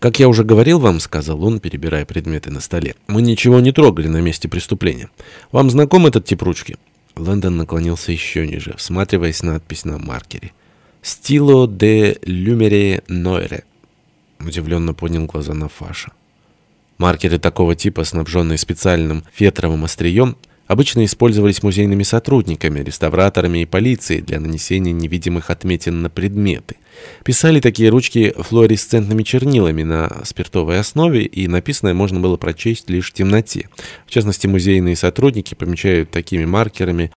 «Как я уже говорил вам, — сказал он, перебирая предметы на столе, — мы ничего не трогали на месте преступления. Вам знаком этот тип ручки?» Лэндон наклонился еще ниже, всматриваясь на надпись на маркере. «Стило де люмере нойре». Удивленно поднял глаза на Фаша. Маркеры такого типа, снабженные специальным фетровым острием, обычно использовались музейными сотрудниками, реставраторами и полицией для нанесения невидимых отметин на предметы. Писали такие ручки флуоресцентными чернилами на спиртовой основе, и написанное можно было прочесть лишь в темноте. В частности, музейные сотрудники помечают такими маркерами